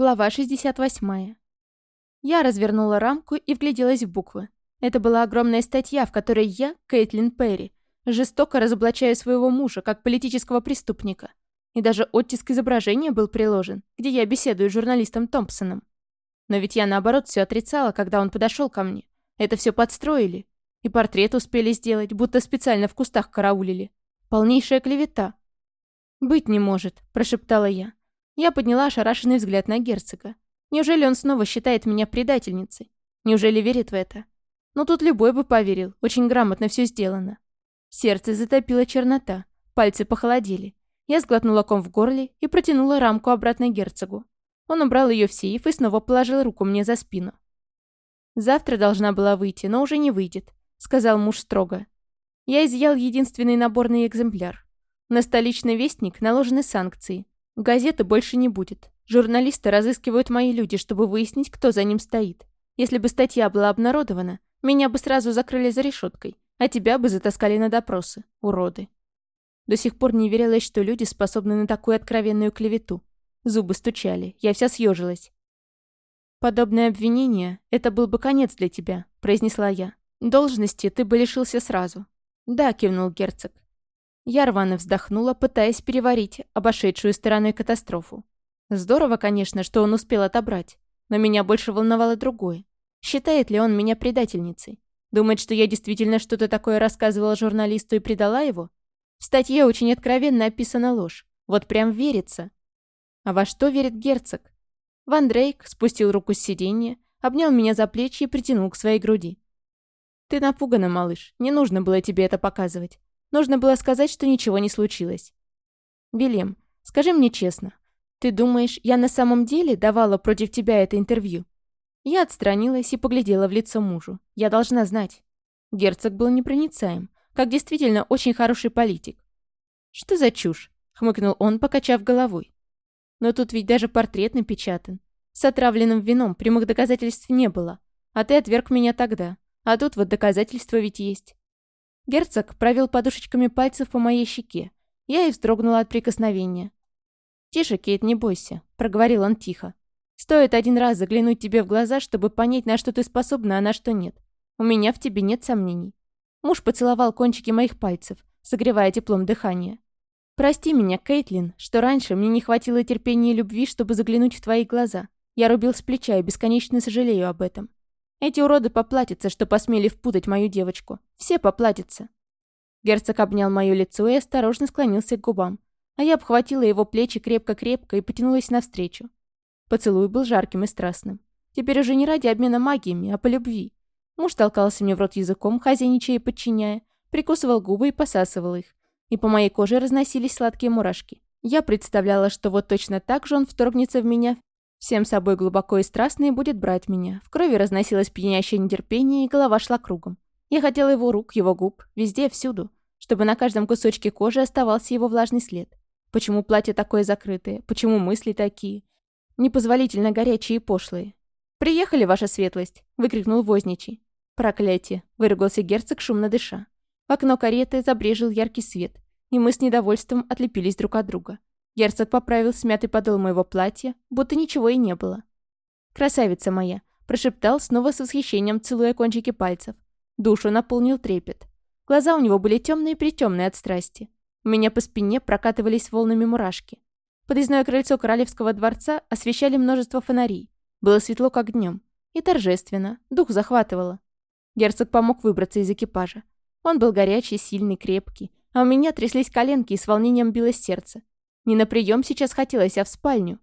Глава 68. Я развернула рамку и вгляделась в буквы. Это была огромная статья, в которой я, Кейтлин Перри, жестоко разоблачаю своего мужа как политического преступника. И даже оттиск изображения был приложен, где я беседую с журналистом Томпсоном. Но ведь я, наоборот, все отрицала, когда он подошел ко мне. Это все подстроили. И портрет успели сделать, будто специально в кустах караулили. Полнейшая клевета. «Быть не может», – прошептала я. Я подняла ошарашенный взгляд на герцога. Неужели он снова считает меня предательницей? Неужели верит в это? Но тут любой бы поверил, очень грамотно все сделано. Сердце затопило чернота, пальцы похолодели. Я сглотнула ком в горле и протянула рамку обратно герцогу. Он убрал ее в сейф и снова положил руку мне за спину. «Завтра должна была выйти, но уже не выйдет», — сказал муж строго. Я изъял единственный наборный экземпляр. На столичный вестник наложены санкции, Газеты больше не будет. Журналисты разыскивают мои люди, чтобы выяснить, кто за ним стоит. Если бы статья была обнародована, меня бы сразу закрыли за решеткой, а тебя бы затаскали на допросы. Уроды. До сих пор не верилось, что люди способны на такую откровенную клевету. Зубы стучали, я вся съежилась. «Подобное обвинение — это был бы конец для тебя», — произнесла я. «Должности ты бы лишился сразу». «Да», — кивнул герцог. Я рвано вздохнула, пытаясь переварить обошедшую стороной катастрофу. Здорово, конечно, что он успел отобрать, но меня больше волновало другое. Считает ли он меня предательницей? Думает, что я действительно что-то такое рассказывала журналисту и предала его? В статье очень откровенно описана ложь. Вот прям верится. А во что верит герцог? Ван Дрейк спустил руку с сиденья, обнял меня за плечи и притянул к своей груди. «Ты напугана, малыш. Не нужно было тебе это показывать. Нужно было сказать, что ничего не случилось. «Вилем, скажи мне честно, ты думаешь, я на самом деле давала против тебя это интервью?» Я отстранилась и поглядела в лицо мужу. Я должна знать. Герцог был непроницаем, как действительно очень хороший политик. «Что за чушь?» — хмыкнул он, покачав головой. «Но тут ведь даже портрет напечатан. С отравленным вином прямых доказательств не было. А ты отверг меня тогда. А тут вот доказательства ведь есть. Герцог провел подушечками пальцев по моей щеке. Я и вздрогнула от прикосновения. «Тише, Кейт, не бойся», — проговорил он тихо. «Стоит один раз заглянуть тебе в глаза, чтобы понять, на что ты способна, а на что нет. У меня в тебе нет сомнений». Муж поцеловал кончики моих пальцев, согревая теплом дыхания. «Прости меня, Кейтлин, что раньше мне не хватило терпения и любви, чтобы заглянуть в твои глаза. Я рубил с плеча и бесконечно сожалею об этом. Эти уроды поплатятся, что посмели впутать мою девочку. Все поплатятся. Герцог обнял мое лицо и осторожно склонился к губам. А я обхватила его плечи крепко-крепко и потянулась навстречу. Поцелуй был жарким и страстным. Теперь уже не ради обмена магиями, а по любви. Муж толкался мне в рот языком, хозяйничая и подчиняя, прикусывал губы и посасывал их. И по моей коже разносились сладкие мурашки. Я представляла, что вот точно так же он вторгнется в меня Всем собой глубоко и страстно и будет брать меня. В крови разносилось пьянящее нетерпение, и голова шла кругом. Я хотела его рук, его губ, везде, всюду, чтобы на каждом кусочке кожи оставался его влажный след. Почему платье такое закрытое? Почему мысли такие? Непозволительно горячие и пошлые. «Приехали, ваша светлость!» — выкрикнул возничий. «Проклятие!» — выругался герцог, шумно дыша. В окно кареты забрежил яркий свет, и мы с недовольством отлепились друг от друга. Герцог поправил смятый подол моего платья, будто ничего и не было. «Красавица моя!» – прошептал, снова с восхищением целуя кончики пальцев. Душу наполнил трепет. Глаза у него были темные притемные от страсти. У меня по спине прокатывались волнами мурашки. Подъездное крыльцо королевского дворца освещали множество фонарей. Было светло, как днем. И торжественно. Дух захватывало. Герцог помог выбраться из экипажа. Он был горячий, сильный, крепкий. А у меня тряслись коленки и с волнением билось сердце. Не на прием сейчас хотелось, а в спальню.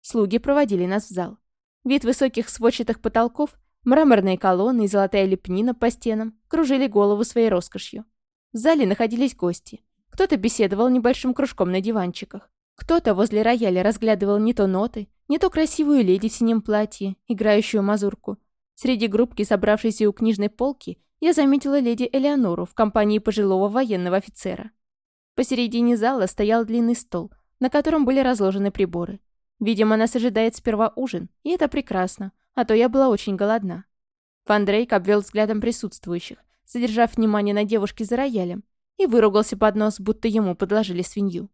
Слуги проводили нас в зал. Вид высоких сводчатых потолков, мраморные колонны и золотая лепнина по стенам кружили голову своей роскошью. В зале находились гости. Кто-то беседовал небольшим кружком на диванчиках. Кто-то возле рояля разглядывал не то ноты, не то красивую леди в синем платье, играющую мазурку. Среди группки, собравшейся у книжной полки, я заметила леди Элеонору в компании пожилого военного офицера. Посередине зала стоял длинный стол, на котором были разложены приборы. Видимо, нас ожидает сперва ужин, и это прекрасно, а то я была очень голодна. Фан Дрейк обвел взглядом присутствующих, задержав внимание на девушке за роялем, и выругался под нос, будто ему подложили свинью.